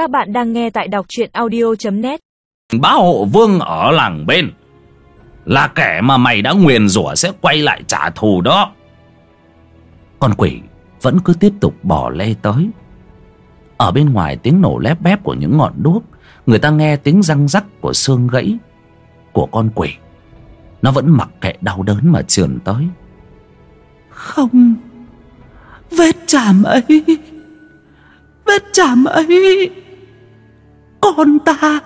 Các bạn đang nghe tại đọc truyện audio.net Bá hộ vương ở làng bên. Là kẻ mà mày đã nguyền rủa sẽ quay lại trả thù đó. Con quỷ vẫn cứ tiếp tục bỏ lê tới. Ở bên ngoài tiếng nổ lép bép của những ngọn đuốc Người ta nghe tiếng răng rắc của xương gãy Của con quỷ. Nó vẫn mặc kệ đau đớn mà trườn tới. Không. Vết chạm ấy. Vết chạm ấy con ta.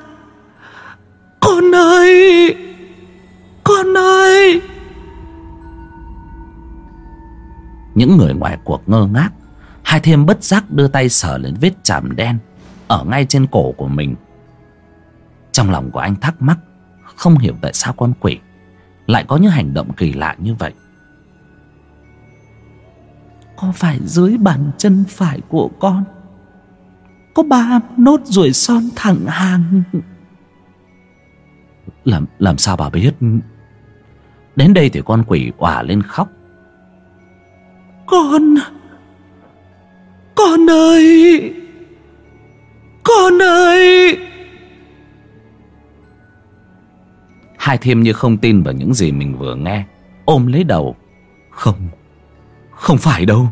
Con ơi Con ơi. Những người ngoài cuộc ngơ ngác, Hai thêm bất giác đưa tay sờ lên vết chạm đen Ở ngay trên cổ của mình. Trong lòng của anh thắc mắc, Không hiểu tại sao con quỷ Lại có những hành động kỳ lạ như vậy. Có phải dưới bàn chân phải của con có ba nốt ruồi son thẳng hàng. Làm làm sao bà biết? Đến đây thì con quỷ òa lên khóc. Con Con ơi Con ơi. Hai thêm như không tin vào những gì mình vừa nghe Ôm lấy đầu. Không Không phải đâu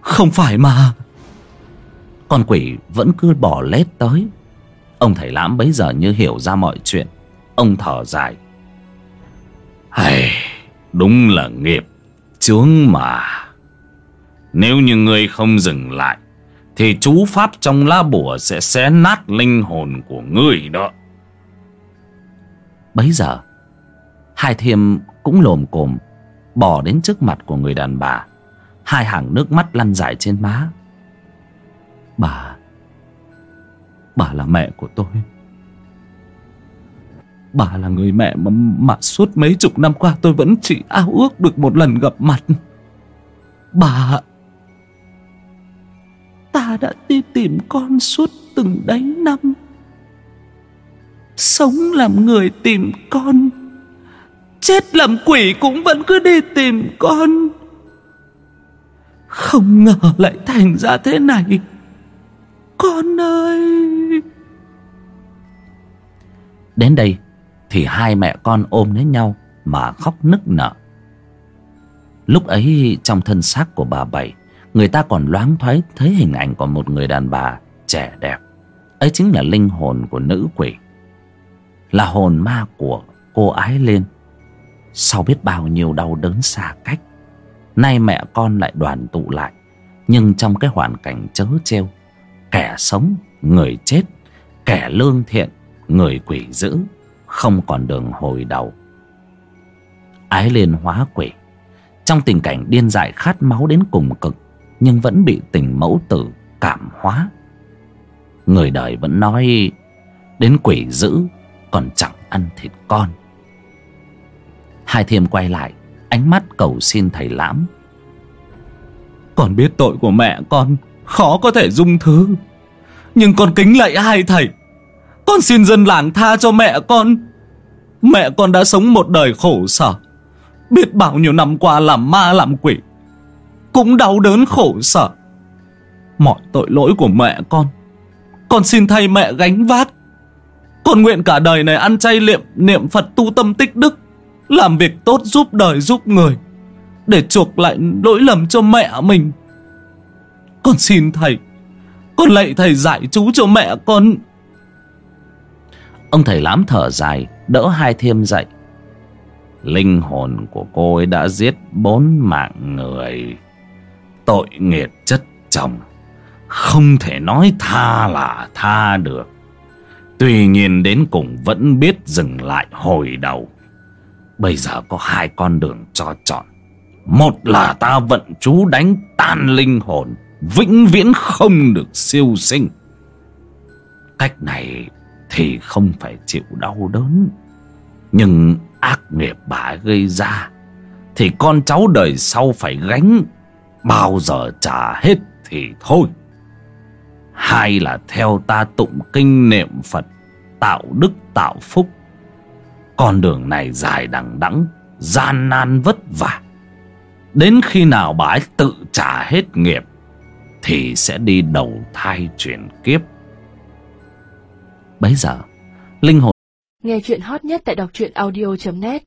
Không phải mà con quỷ vẫn cứ bỏ lết tới. Ông thầy lãm bấy giờ như hiểu ra mọi chuyện. Ông thở dài. Hay Đúng là nghiệp, Chướng mà. Nếu như ngươi không dừng lại, Thì chú pháp trong lá bùa Sẽ xé nát linh hồn của ngươi đó. Bấy giờ, Hai thiêm cũng lồm cồm Bỏ đến trước mặt của người đàn bà. Hai hàng nước mắt lăn dài trên má. Bà. Bà là mẹ của tôi. Bà là người mẹ mà, mà suốt mấy chục năm qua tôi vẫn chỉ ao ước được một lần gặp mặt. Bà. Ta đã đi tìm con suốt từng đấy năm. Sống làm người tìm con. Chết làm quỷ cũng vẫn cứ đi tìm con. Không ngờ lại thành ra thế này. Con ơi Đến đây thì hai mẹ con ôm lấy nhau mà khóc nức nở. Lúc ấy trong thân xác của bà Bảy, người ta còn loáng thoáng thấy hình ảnh của một người đàn bà trẻ đẹp. Ấy chính là linh hồn của nữ quỷ. Là hồn ma của cô ái lên. Sau biết bao nhiêu đau đớn xa cách, nay mẹ con lại đoàn tụ lại. Nhưng trong cái hoàn cảnh chớ treo, kẻ sống, người chết, kẻ lương thiện, người quỷ dữ không còn đường hồi đầu. Ái liên hóa quỷ. Trong tình cảnh điên dại khát máu đến cùng cực nhưng vẫn bị tình mẫu tử cảm hóa. Người đời vẫn nói đến quỷ dữ còn chẳng ăn thịt con. Hai thiêm quay lại ánh mắt cầu xin thầy lãm. Con biết tội của mẹ con Khó có thể dung thứ. Nhưng con kính lạy hai thầy? Con xin dân làng tha cho mẹ con. Mẹ con đã sống một đời khổ sở. Biết bao nhiêu năm qua làm ma làm quỷ. Cũng đau đớn khổ sở. Mọi tội lỗi của mẹ con. Con xin thay mẹ gánh vác. Con nguyện cả đời này ăn chay liệm, Niệm Phật tu tâm tích đức. Làm việc tốt giúp đời giúp người. Để chuộc lại lỗi lầm cho mẹ mình. Con xin thầy, Con lạy thầy giải chú cho mẹ con. Ông thầy lám thở dài, đỡ hai thiêm dậy. Linh hồn của cô ấy đã giết bốn mạng người. Tội nghiệt chất chồng, không thể nói tha là tha được. Tuy nhiên đến cùng vẫn biết dừng lại hồi đầu. Bây giờ có hai con đường cho chọn. Một là ta vận chú đánh tan linh hồn vĩnh viễn không được siêu sinh. Cách này thì không phải chịu đau đớn, nhưng ác nghiệp bà gây ra thì con cháu đời sau phải gánh, bao giờ trả hết thì thôi. Hai là theo ta tụng kinh niệm phật, tạo đức, tạo phúc. Con đường này dài đằng đẵng, gian nan vất vả. Đến khi nào bà ấy tự trả hết nghiệp thì sẽ đi đầu thai chuyển kiếp. Bấy giờ, linh hồn nghe chuyện hot nhất tại đọc truyện audio .net.